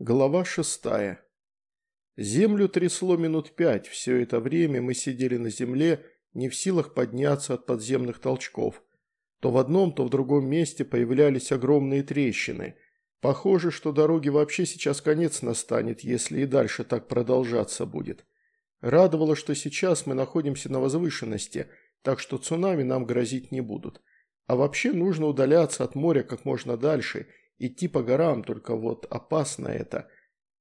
Глава шестая. Землю трясло минут пять, все это время мы сидели на земле, не в силах подняться от подземных толчков. То в одном, то в другом месте появлялись огромные трещины. Похоже, что дороге вообще сейчас конец настанет, если и дальше так продолжаться будет. Радовало, что сейчас мы находимся на возвышенности, так что цунами нам грозить не будут. А вообще нужно удаляться от моря как можно дальше – Идти по горам, только вот опасно это.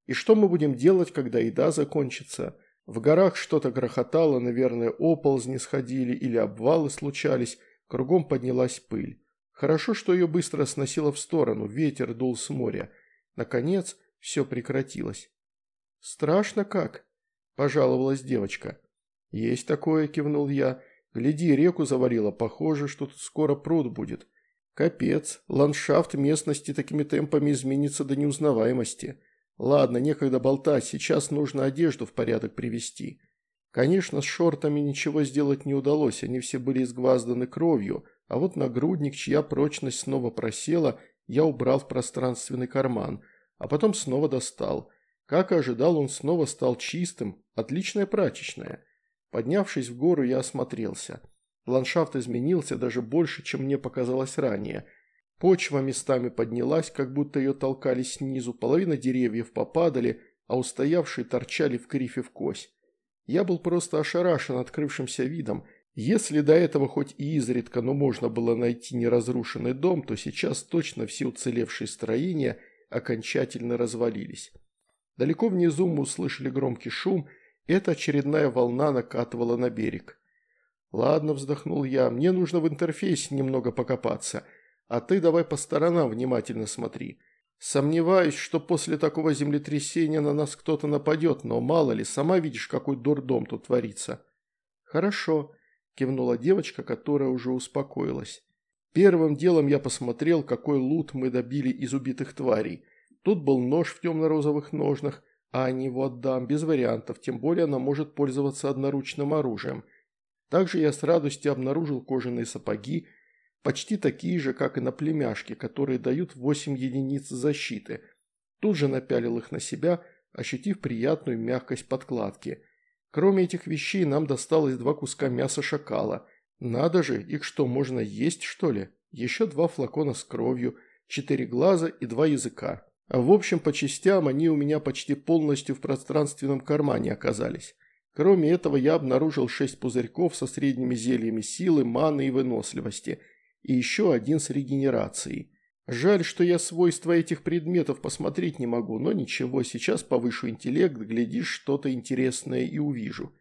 И что мы будем делать, когда еда закончится? В горах что-то грохотало, наверное, оползни сходили или обвалы случались, кругом поднялась пыль. Хорошо, что ее быстро сносило в сторону, ветер дул с моря. Наконец, все прекратилось. «Страшно как?» – пожаловалась девочка. «Есть такое», – кивнул я. «Гляди, реку завалило, похоже, что тут скоро пруд будет». Капец, ландшафт местности такими темпами изменится до неузнаваемости. Ладно, некогда болтать, сейчас нужно одежду в порядок привести. Конечно, с шортами ничего сделать не удалось, они все были изгвазданы кровью, а вот нагрудник, чья прочность снова просела, я убрал в пространственный карман, а потом снова достал. Как и ожидал, он снова стал чистым, отличная прачечная. Поднявшись в гору, я осмотрелся. Ландшафт изменился даже больше, чем мне показалось ранее. Почва местами поднялась, как будто ее толкали снизу, половина деревьев попадали, а устоявшие торчали в крифе в кось. Я был просто ошарашен открывшимся видом. Если до этого хоть и изредка, но можно было найти неразрушенный дом, то сейчас точно все уцелевшие строения окончательно развалились. Далеко внизу мы услышали громкий шум, эта очередная волна накатывала на берег. «Ладно», – вздохнул я, – «мне нужно в интерфейсе немного покопаться, а ты давай по сторонам внимательно смотри. Сомневаюсь, что после такого землетрясения на нас кто-то нападет, но мало ли, сама видишь, какой дурдом тут творится». «Хорошо», – кивнула девочка, которая уже успокоилась. Первым делом я посмотрел, какой лут мы добили из убитых тварей. Тут был нож в темно-розовых ножнах, а не его отдам, без вариантов, тем более она может пользоваться одноручным оружием – также я с радостью обнаружил кожаные сапоги, почти такие же, как и на племяшке, которые дают 8 единиц защиты. Тут же напялил их на себя, ощутив приятную мягкость подкладки. Кроме этих вещей нам досталось два куска мяса шакала. Надо же, их что, можно есть, что ли? Еще два флакона с кровью, четыре глаза и два языка. В общем, по частям они у меня почти полностью в пространственном кармане оказались. Кроме этого, я обнаружил шесть пузырьков со средними зельями силы, маны и выносливости, и еще один с регенерацией. Жаль, что я свойства этих предметов посмотреть не могу, но ничего, сейчас повышу интеллект, глядишь, что-то интересное и увижу.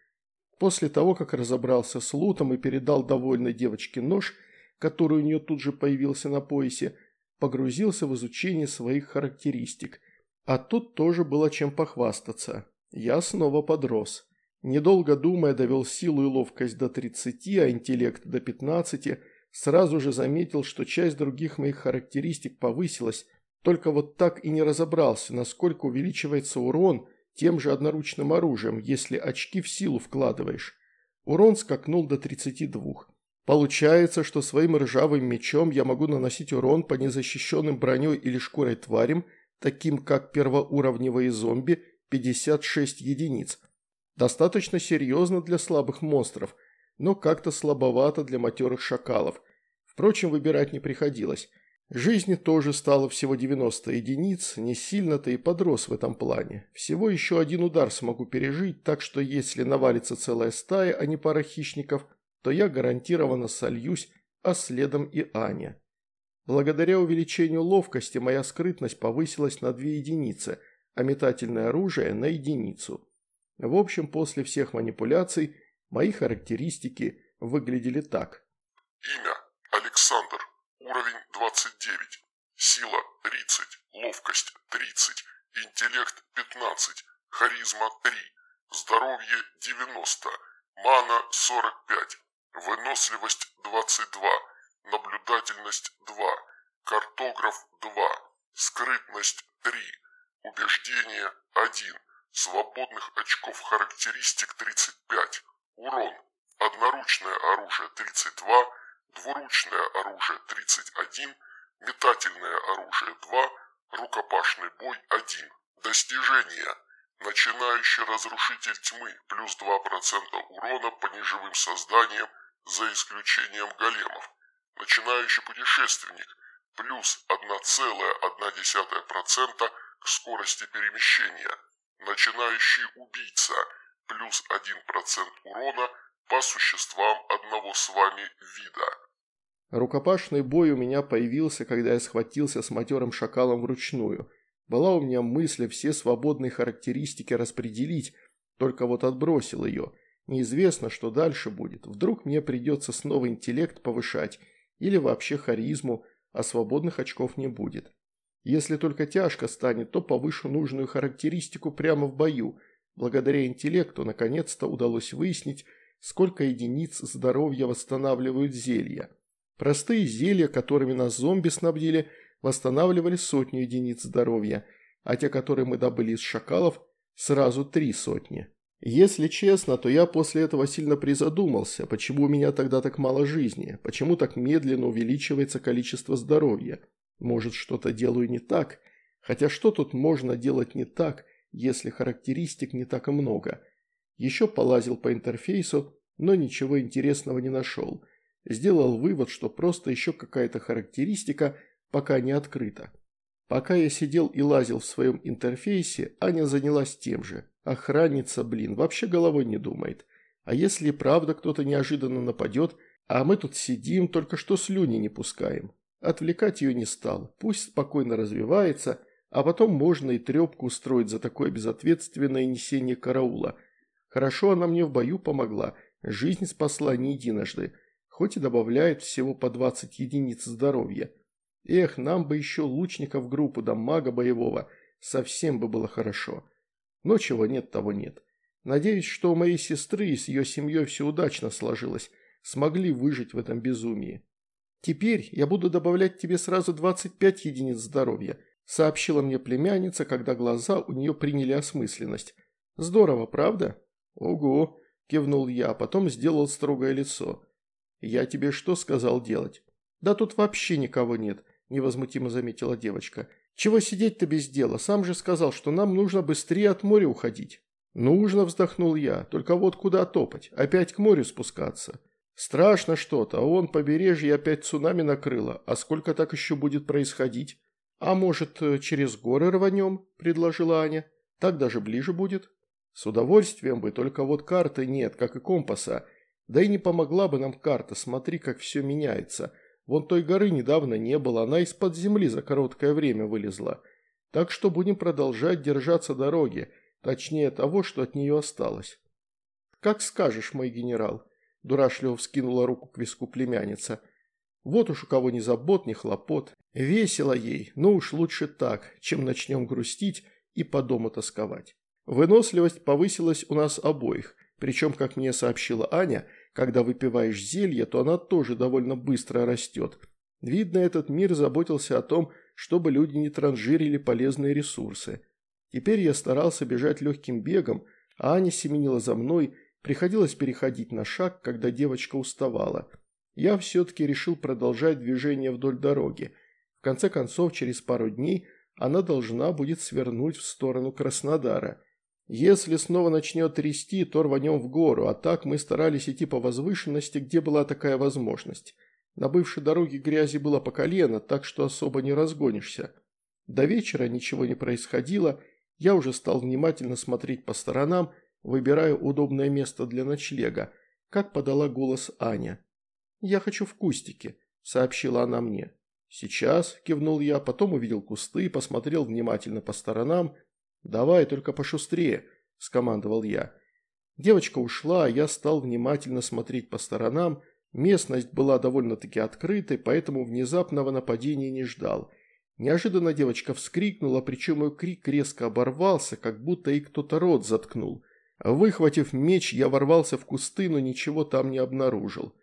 После того, как разобрался с лутом и передал довольной девочке нож, который у нее тут же появился на поясе, погрузился в изучение своих характеристик. А тут тоже было чем похвастаться. Я снова подрос. Недолго думая, довел силу и ловкость до 30, а интеллект до 15, сразу же заметил, что часть других моих характеристик повысилась, только вот так и не разобрался, насколько увеличивается урон тем же одноручным оружием, если очки в силу вкладываешь. Урон скакнул до 32. Получается, что своим ржавым мечом я могу наносить урон по незащищенным броней или шкурой тварям, таким как первоуровневые зомби, 56 единиц – Достаточно серьезно для слабых монстров, но как-то слабовато для матерых шакалов. Впрочем, выбирать не приходилось. Жизни тоже стало всего 90 единиц, не сильно-то и подрос в этом плане. Всего еще один удар смогу пережить, так что если навалится целая стая, а не пара хищников, то я гарантированно сольюсь, а следом и Аня. Благодаря увеличению ловкости моя скрытность повысилась на 2 единицы, а метательное оружие на единицу. В общем, после всех манипуляций мои характеристики выглядели так. Имя – Александр, уровень 29, сила – 30, ловкость – 30, интеллект – 15, харизма – 3, здоровье – 90, мана – 45, выносливость – 22, наблюдательность – 2, картограф – 2, скрытность – 3, убеждение – 1, Свободных очков характеристик 35. Урон. Одноручное оружие 32, двуручное оружие 31, метательное оружие 2, рукопашный бой 1, Достижения. Начинающий разрушитель тьмы плюс 2% урона по неживым созданиям за исключением големов. Начинающий путешественник плюс 1,1% к скорости перемещения. Начинающий убийца плюс 1% урона по существам одного с вами вида. Рукопашный бой у меня появился, когда я схватился с матерым шакалом вручную. Была у меня мысль все свободные характеристики распределить, только вот отбросил ее. Неизвестно, что дальше будет. Вдруг мне придется снова интеллект повышать или вообще харизму, а свободных очков не будет. Если только тяжко станет, то повышу нужную характеристику прямо в бою. Благодаря интеллекту наконец-то удалось выяснить, сколько единиц здоровья восстанавливают зелья. Простые зелья, которыми нас зомби снабдили, восстанавливали сотню единиц здоровья, а те, которые мы добыли из шакалов, сразу три сотни. Если честно, то я после этого сильно призадумался, почему у меня тогда так мало жизни, почему так медленно увеличивается количество здоровья. Может, что-то делаю не так? Хотя что тут можно делать не так, если характеристик не так и много? Еще полазил по интерфейсу, но ничего интересного не нашел. Сделал вывод, что просто еще какая-то характеристика пока не открыта. Пока я сидел и лазил в своем интерфейсе, Аня занялась тем же. Охранница, блин, вообще головой не думает. А если правда кто-то неожиданно нападет, а мы тут сидим, только что слюни не пускаем? Отвлекать ее не стал, пусть спокойно развивается, а потом можно и трепку устроить за такое безответственное несение караула. Хорошо она мне в бою помогла, жизнь спасла не единожды, хоть и добавляет всего по 20 единиц здоровья. Эх, нам бы еще лучника в группу да мага боевого, совсем бы было хорошо. Но чего нет, того нет. Надеюсь, что у моей сестры и с ее семьей все удачно сложилось, смогли выжить в этом безумии. Теперь я буду добавлять тебе сразу 25 единиц здоровья, сообщила мне племянница, когда глаза у нее приняли осмысленность. Здорово, правда? Ого, кивнул я, а потом сделал строгое лицо. Я тебе что сказал делать? Да тут вообще никого нет, невозмутимо заметила девочка. «Чего сидеть-то без дела? Сам же сказал, что нам нужно быстрее от моря уходить». «Нужно», – вздохнул я, – «только вот куда топать? Опять к морю спускаться?» «Страшно что-то, а он побережье опять цунами накрыло, а сколько так еще будет происходить?» «А может, э, через горы рванем?» – предложила Аня. «Так даже ближе будет». «С удовольствием бы, только вот карты нет, как и компаса. Да и не помогла бы нам карта, смотри, как все меняется. Вон той горы недавно не было, она из-под земли за короткое время вылезла. Так что будем продолжать держаться дороги, точнее того, что от нее осталось. «Как скажешь, мой генерал», – дурашливо вскинула руку к виску племянница. «Вот уж у кого ни забот, ни хлопот. Весело ей, но уж лучше так, чем начнем грустить и по дому тосковать». Выносливость повысилась у нас обоих, причем, как мне сообщила Аня – когда выпиваешь зелье, то она тоже довольно быстро растет. Видно, этот мир заботился о том, чтобы люди не транжирили полезные ресурсы. Теперь я старался бежать легким бегом, а Аня семенила за мной, приходилось переходить на шаг, когда девочка уставала. Я все-таки решил продолжать движение вдоль дороги. В конце концов, через пару дней она должна будет свернуть в сторону Краснодара – если снова начнет трясти, то рванем в гору, а так мы старались идти по возвышенности, где была такая возможность. На бывшей дороге грязи было по колено, так что особо не разгонишься. До вечера ничего не происходило, я уже стал внимательно смотреть по сторонам, выбирая удобное место для ночлега, как подала голос Аня. «Я хочу в кустике», – сообщила она мне. «Сейчас», – кивнул я, потом увидел кусты, посмотрел внимательно по сторонам «Давай, только пошустрее», – скомандовал я. Девочка ушла, а я стал внимательно смотреть по сторонам. Местность была довольно-таки открытой, поэтому внезапного нападения не ждал. Неожиданно девочка вскрикнула, причем ее крик резко оборвался, как будто ей кто-то рот заткнул. Выхватив меч, я ворвался в кусты, но ничего там не обнаружил.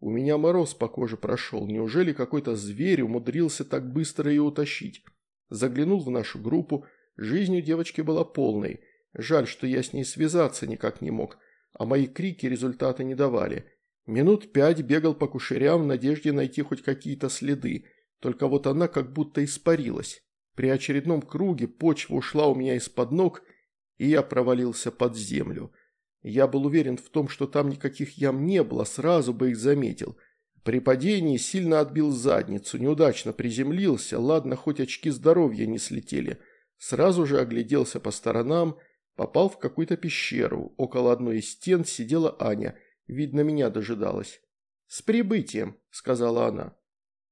У меня мороз по коже прошел. Неужели какой-то зверь умудрился так быстро ее утащить? Заглянул в нашу группу – Жизнь у девочки была полной. Жаль, что я с ней связаться никак не мог, а мои крики результата не давали. Минут пять бегал по кушерям в надежде найти хоть какие-то следы, только вот она как будто испарилась. При очередном круге почва ушла у меня из-под ног, и я провалился под землю. Я был уверен в том, что там никаких ям не было, сразу бы их заметил. При падении сильно отбил задницу, неудачно приземлился, ладно, хоть очки здоровья не слетели. Сразу же огляделся по сторонам, попал в какую-то пещеру. Около одной из стен сидела Аня, видно, меня дожидалась. «С прибытием», — сказала она.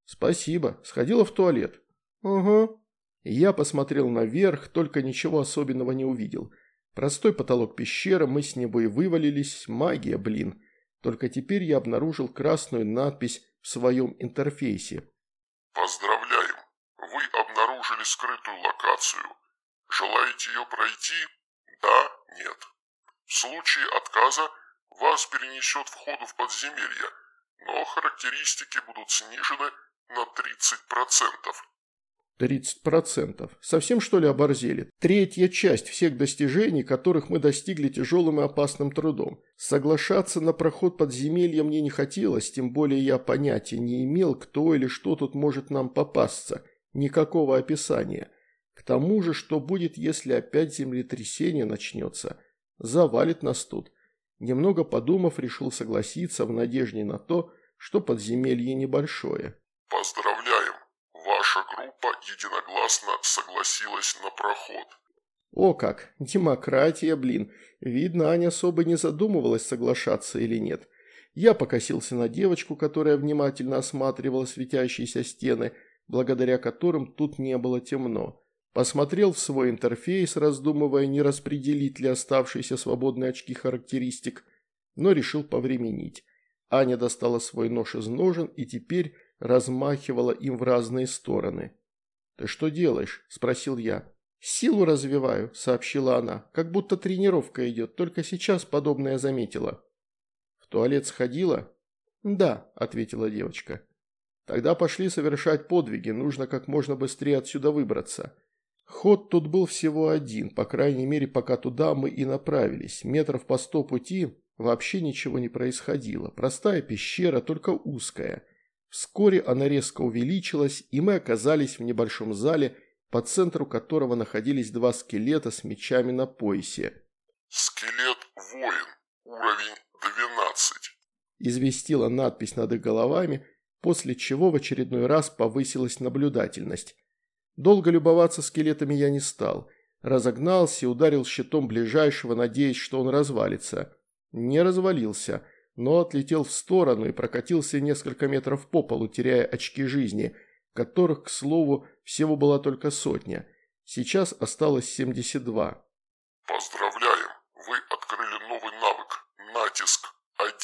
«Спасибо, сходила в туалет». «Угу». Я посмотрел наверх, только ничего особенного не увидел. Простой потолок пещеры, мы с него и вывалились, магия, блин. Только теперь я обнаружил красную надпись в своем интерфейсе. «Поздравляем! Вы обнаружили скрытую локацию. Желаете ее пройти? Да? Нет? В случае отказа вас перенесет входу в подземелье, но характеристики будут снижены на 30%. Тридцать процентов. Совсем что ли оборзели? Третья часть всех достижений, которых мы достигли тяжелым и опасным трудом. Соглашаться на проход подземелья мне не хотелось, тем более я понятия не имел, кто или что тут может нам попасться. Никакого описания. К тому же, что будет, если опять землетрясение начнется? Завалит нас тут. Немного подумав, решил согласиться в надежде на то, что подземелье небольшое. Поздравляем! Единогласно согласилась на проход. О как, демократия, блин. Видно, Аня особо не задумывалась, соглашаться или нет. Я покосился на девочку, которая внимательно осматривала светящиеся стены, благодаря которым тут не было темно. Посмотрел в свой интерфейс, раздумывая, не распределить ли оставшиеся свободные очки характеристик, но решил повременить. Аня достала свой нож из ножен и теперь размахивала им в разные стороны. «Ты что делаешь?» – спросил я. «Силу развиваю», – сообщила она, – «как будто тренировка идет, только сейчас подобное заметила». «В туалет сходила?» «Да», – ответила девочка. «Тогда пошли совершать подвиги, нужно как можно быстрее отсюда выбраться». Ход тут был всего один, по крайней мере, пока туда мы и направились. Метров по сто пути вообще ничего не происходило. Простая пещера, только узкая – Вскоре она резко увеличилась, и мы оказались в небольшом зале, по центру которого находились два скелета с мечами на поясе. «Скелет воин, уровень 12», – известила надпись над их головами, после чего в очередной раз повысилась наблюдательность. Долго любоваться скелетами я не стал. Разогнался и ударил щитом ближайшего, надеясь, что он развалится. Не развалился – но отлетел в сторону и прокатился несколько метров по полу, теряя очки жизни, которых, к слову, всего была только сотня. Сейчас осталось 72. «Поздравляем! Вы открыли новый навык – натиск 1.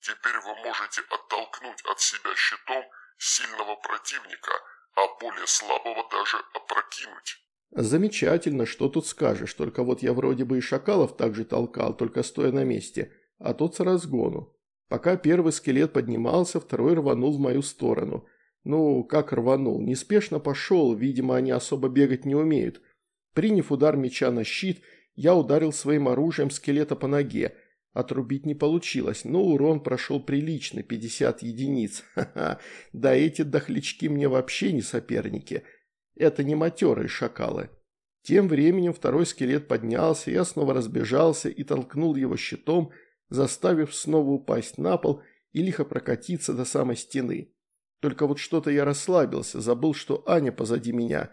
Теперь вы можете оттолкнуть от себя щитом сильного противника, а более слабого даже опрокинуть». «Замечательно, что тут скажешь, только вот я вроде бы и шакалов также толкал, только стоя на месте» а тот с разгону. Пока первый скелет поднимался, второй рванул в мою сторону. Ну, как рванул, неспешно пошел, видимо, они особо бегать не умеют. Приняв удар меча на щит, я ударил своим оружием скелета по ноге. Отрубить не получилось, но урон прошел прилично, 50 единиц. Ха-ха, да эти дохлячки мне вообще не соперники. Это не матерые шакалы. Тем временем второй скелет поднялся, я снова разбежался и толкнул его щитом, заставив снова упасть на пол и лихо прокатиться до самой стены. Только вот что-то я расслабился, забыл, что Аня позади меня.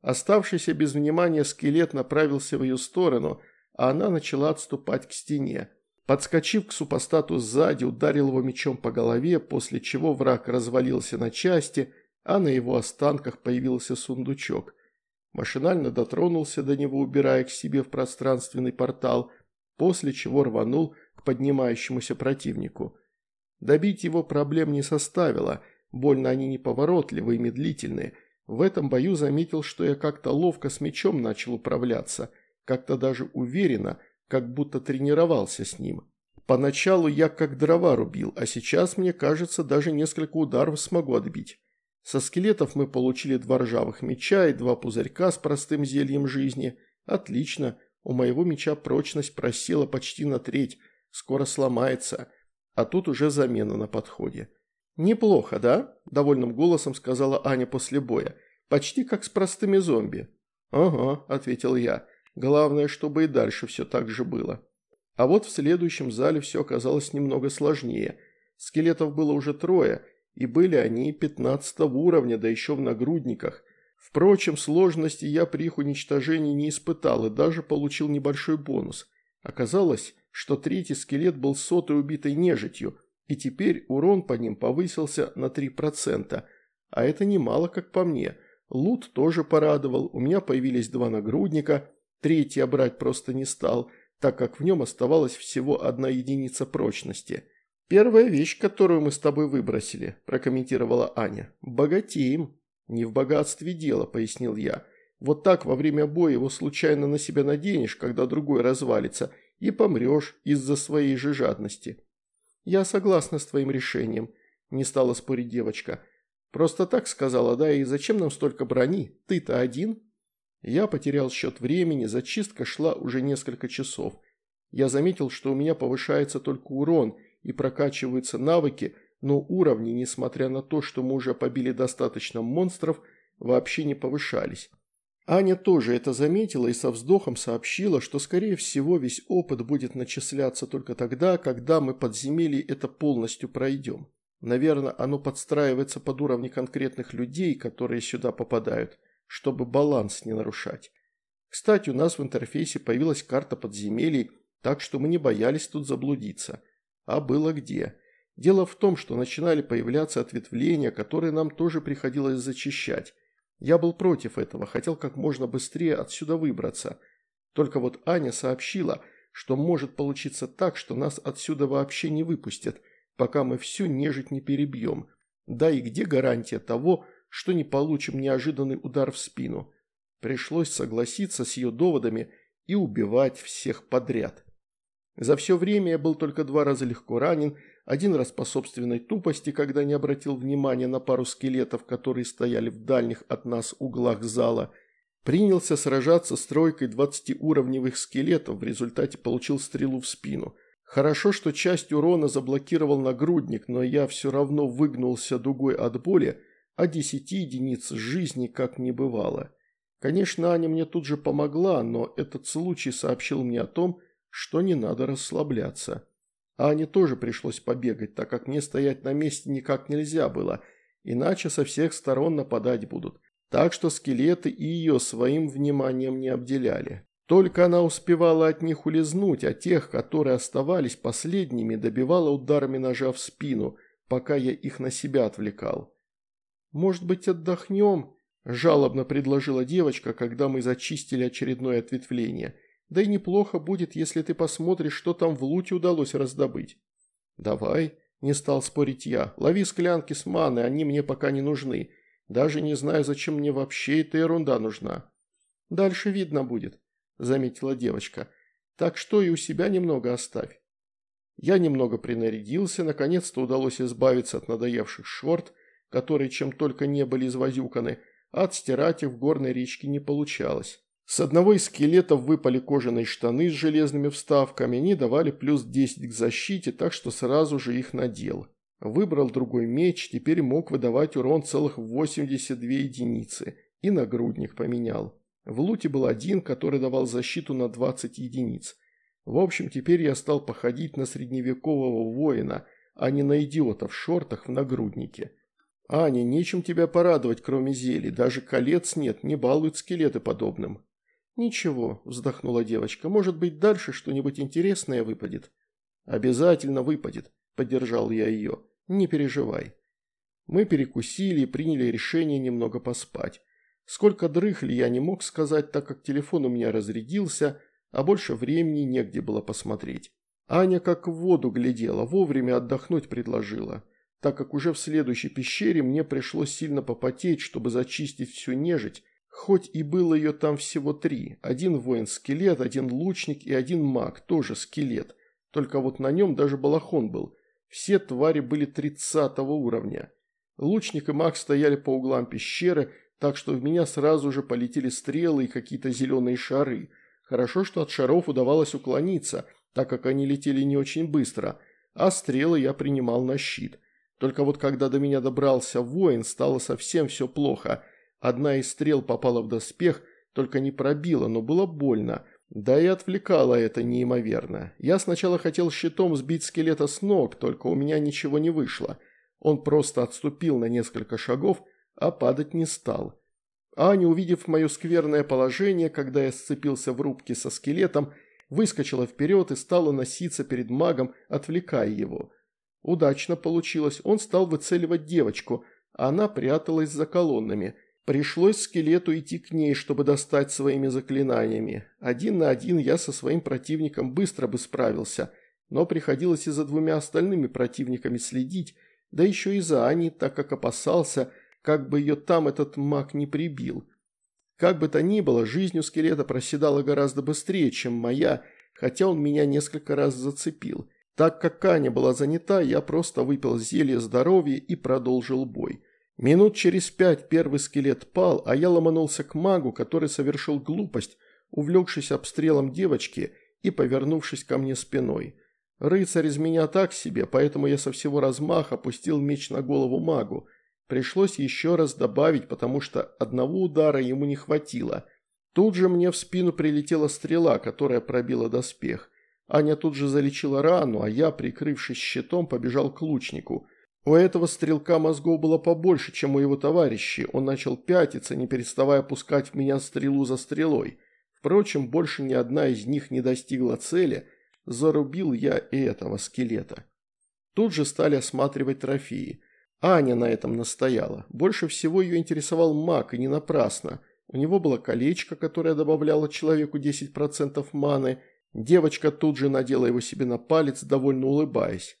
Оставшийся без внимания скелет направился в ее сторону, а она начала отступать к стене. Подскочив к супостату сзади, ударил его мечом по голове, после чего враг развалился на части, а на его останках появился сундучок. Машинально дотронулся до него, убирая к себе в пространственный портал, после чего рванул поднимающемуся противнику. Добить его проблем не составило, больно они неповоротливые и медлительные. В этом бою заметил, что я как-то ловко с мечом начал управляться, как-то даже уверенно, как будто тренировался с ним. Поначалу я как дрова рубил, а сейчас, мне кажется, даже несколько ударов смогу отбить. Со скелетов мы получили два ржавых меча и два пузырька с простым зельем жизни. Отлично, у моего меча прочность просела почти на треть, скоро сломается, а тут уже замена на подходе. «Неплохо, да?» – довольным голосом сказала Аня после боя. Почти как с простыми зомби. «Ага», – ответил я. «Главное, чтобы и дальше все так же было». А вот в следующем зале все оказалось немного сложнее. Скелетов было уже трое, и были они 15 уровня, да еще в нагрудниках. Впрочем, сложности я при их уничтожении не испытал и даже получил небольшой бонус. Оказалось, что третий скелет был сотой убитой нежитью, и теперь урон по ним повысился на 3%. А это немало, как по мне. Лут тоже порадовал, у меня появились два нагрудника, третий я брать просто не стал, так как в нем оставалась всего одна единица прочности – «Первая вещь, которую мы с тобой выбросили», – прокомментировала Аня. «Богатеем». «Не в богатстве дело», – пояснил я. «Вот так во время боя его случайно на себя наденешь, когда другой развалится, и помрешь из-за своей же жадности». «Я согласна с твоим решением», – не стала спорить девочка. «Просто так сказала, да, и зачем нам столько брони? Ты-то один?» Я потерял счет времени, зачистка шла уже несколько часов. Я заметил, что у меня повышается только урон – и прокачиваются навыки, но уровни, несмотря на то, что мы уже побили достаточно монстров, вообще не повышались. Аня тоже это заметила и со вздохом сообщила, что скорее всего весь опыт будет начисляться только тогда, когда мы подземелье это полностью пройдем. Наверное, оно подстраивается под уровни конкретных людей, которые сюда попадают, чтобы баланс не нарушать. Кстати, у нас в интерфейсе появилась карта подземелий, так что мы не боялись тут заблудиться а было где. Дело в том, что начинали появляться ответвления, которые нам тоже приходилось зачищать. Я был против этого, хотел как можно быстрее отсюда выбраться. Только вот Аня сообщила, что может получиться так, что нас отсюда вообще не выпустят, пока мы всю нежить не перебьем. Да и где гарантия того, что не получим неожиданный удар в спину? Пришлось согласиться с ее доводами и убивать всех подряд. За все время я был только два раза легко ранен, один раз по собственной тупости, когда не обратил внимания на пару скелетов, которые стояли в дальних от нас углах зала. Принялся сражаться с тройкой 20-уровневых скелетов, в результате получил стрелу в спину. Хорошо, что часть урона заблокировал нагрудник, но я все равно выгнулся дугой от боли, а 10 единиц жизни как не бывало. Конечно, Аня мне тут же помогла, но этот случай сообщил мне о том, что не надо расслабляться. А Ане тоже пришлось побегать, так как мне стоять на месте никак нельзя было, иначе со всех сторон нападать будут. Так что скелеты и ее своим вниманием не обделяли. Только она успевала от них улизнуть, а тех, которые оставались последними, добивала ударами ножа в спину, пока я их на себя отвлекал. «Может быть, отдохнем?» – жалобно предложила девочка, когда мы зачистили очередное ответвление – да и неплохо будет, если ты посмотришь, что там в луте удалось раздобыть». «Давай», – не стал спорить я, – «лови склянки с маной, они мне пока не нужны. Даже не знаю, зачем мне вообще эта ерунда нужна». «Дальше видно будет», – заметила девочка. «Так что и у себя немного оставь». Я немного принарядился, наконец-то удалось избавиться от надоевших шорт, которые чем только не были извозюканы, а отстирать их в горной речке не получалось. С одного из скелетов выпали кожаные штаны с железными вставками, они давали плюс 10 к защите, так что сразу же их надел. Выбрал другой меч, теперь мог выдавать урон целых 82 единицы, и нагрудник поменял. В луте был один, который давал защиту на 20 единиц. В общем, теперь я стал походить на средневекового воина, а не на идиота в шортах в нагруднике. «Аня, нечем тебя порадовать, кроме зелий, даже колец нет, не балуют скелеты подобным». «Ничего», – вздохнула девочка, – «может быть, дальше что-нибудь интересное выпадет?» «Обязательно выпадет», – поддержал я ее. «Не переживай». Мы перекусили и приняли решение немного поспать. Сколько дрыхли я не мог сказать, так как телефон у меня разрядился, а больше времени негде было посмотреть. Аня как в воду глядела, вовремя отдохнуть предложила, так как уже в следующей пещере мне пришлось сильно попотеть, чтобы зачистить всю нежить, Хоть и было ее там всего три. Один воин-скелет, один лучник и один маг, тоже скелет. Только вот на нем даже балахон был. Все твари были тридцатого уровня. Лучник и маг стояли по углам пещеры, так что в меня сразу же полетели стрелы и какие-то зеленые шары. Хорошо, что от шаров удавалось уклониться, так как они летели не очень быстро, а стрелы я принимал на щит. Только вот когда до меня добрался воин, стало совсем все плохо – Одна из стрел попала в доспех, только не пробила, но было больно. Да и отвлекало это неимоверно. Я сначала хотел щитом сбить скелета с ног, только у меня ничего не вышло. Он просто отступил на несколько шагов, а падать не стал. Аня, увидев мое скверное положение, когда я сцепился в рубке со скелетом, выскочила вперед и стала носиться перед магом, отвлекая его. Удачно получилось, он стал выцеливать девочку, а она пряталась за колоннами. Пришлось скелету идти к ней, чтобы достать своими заклинаниями. Один на один я со своим противником быстро бы справился, но приходилось и за двумя остальными противниками следить, да еще и за Аней, так как опасался – как бы ее там этот маг не прибил. Как бы то ни было, жизнь у скелета проседала гораздо быстрее, чем моя, хотя он меня несколько раз зацепил. Так как Каня была занята, я просто выпил зелье здоровья и продолжил бой. Минут через пять первый скелет пал, а я ломанулся к магу, который совершил глупость, увлекшись обстрелом девочки и повернувшись ко мне спиной. Рыцарь из меня так себе, поэтому я со всего размаха опустил меч на голову магу. Пришлось еще раз добавить, потому что одного удара ему не хватило. Тут же мне в спину прилетела стрела, которая пробила доспех. Аня тут же залечила рану, а я, прикрывшись щитом, побежал к лучнику. У этого стрелка мозгов было побольше, чем у его товарищей. Он начал пятиться, не переставая пускать в меня стрелу за стрелой. Впрочем, больше ни одна из них не достигла цели. Зарубил я и этого скелета. Тут же стали осматривать трофеи. Аня на этом настояла. Больше всего ее интересовал маг, и не напрасно. У него было колечко, которое добавляло человеку 10% маны. Девочка тут же надела его себе на палец, довольно улыбаясь.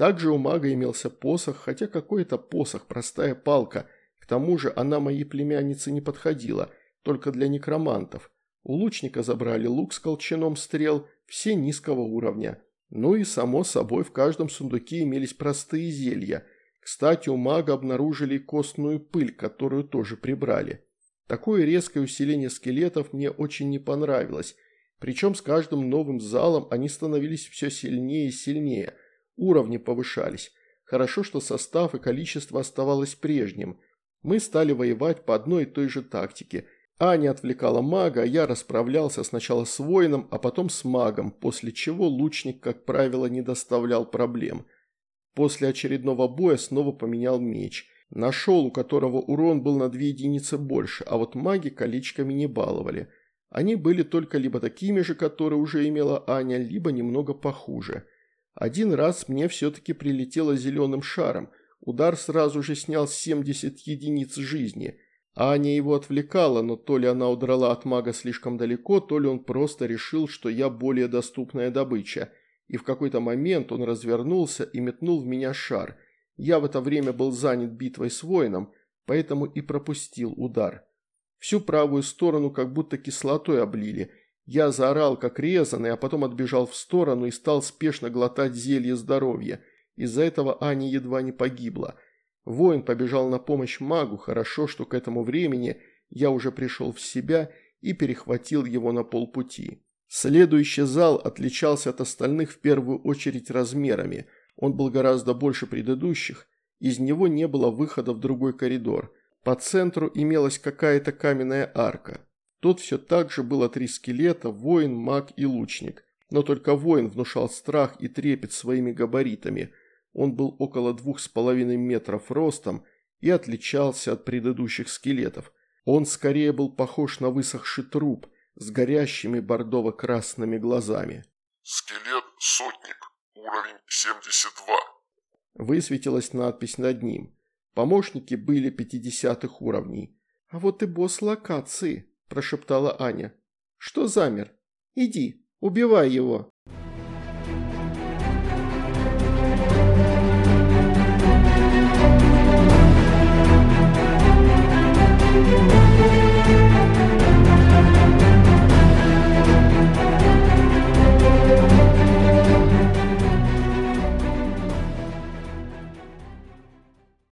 Также у мага имелся посох, хотя какой это посох, простая палка. К тому же она моей племяннице не подходила, только для некромантов. У лучника забрали лук с колчаном стрел, все низкого уровня. Ну и само собой в каждом сундуке имелись простые зелья – кстати, у мага обнаружили костную пыль, которую тоже прибрали. Такое резкое усиление скелетов мне очень не понравилось. Причем с каждым новым залом они становились все сильнее и сильнее. Уровни повышались. Хорошо, что состав и количество оставалось прежним. Мы стали воевать по одной и той же тактике. Аня отвлекала мага, а я расправлялся сначала с воином, а потом с магом, после чего лучник, как правило, не доставлял проблем – После очередного боя снова поменял меч. Нашел, у которого урон был на две единицы больше, а вот маги колечками не баловали. Они были только либо такими же, которые уже имела Аня, либо немного похуже. Один раз мне все-таки прилетело зеленым шаром. Удар сразу же снял 70 единиц жизни. Аня его отвлекала, но то ли она удрала от мага слишком далеко, то ли он просто решил, что я более доступная добыча – и в какой-то момент он развернулся и метнул в меня шар. Я в это время был занят битвой с воином, поэтому и пропустил удар. Всю правую сторону как будто кислотой облили. Я заорал как резанный, а потом отбежал в сторону и стал спешно глотать зелье здоровья. Из-за этого Аня едва не погибла. Воин побежал на помощь магу, хорошо, что к этому времени я уже пришел в себя и перехватил его на полпути. Следующий зал отличался от остальных в первую очередь размерами. Он был гораздо больше предыдущих. Из него не было выхода в другой коридор. По центру имелась какая-то каменная арка. Тут все так же было три скелета, воин, маг и лучник. Но только воин внушал страх и трепет своими габаритами. Он был около двух с половиной метров ростом и отличался от предыдущих скелетов. Он скорее был похож на высохший труп – с горящими бордово-красными глазами. «Скелет Сотник, уровень 72». Высветилась надпись над ним. Помощники были пятидесятых уровней. «А вот и босс локации», – прошептала Аня. «Что замер? Иди, убивай его!»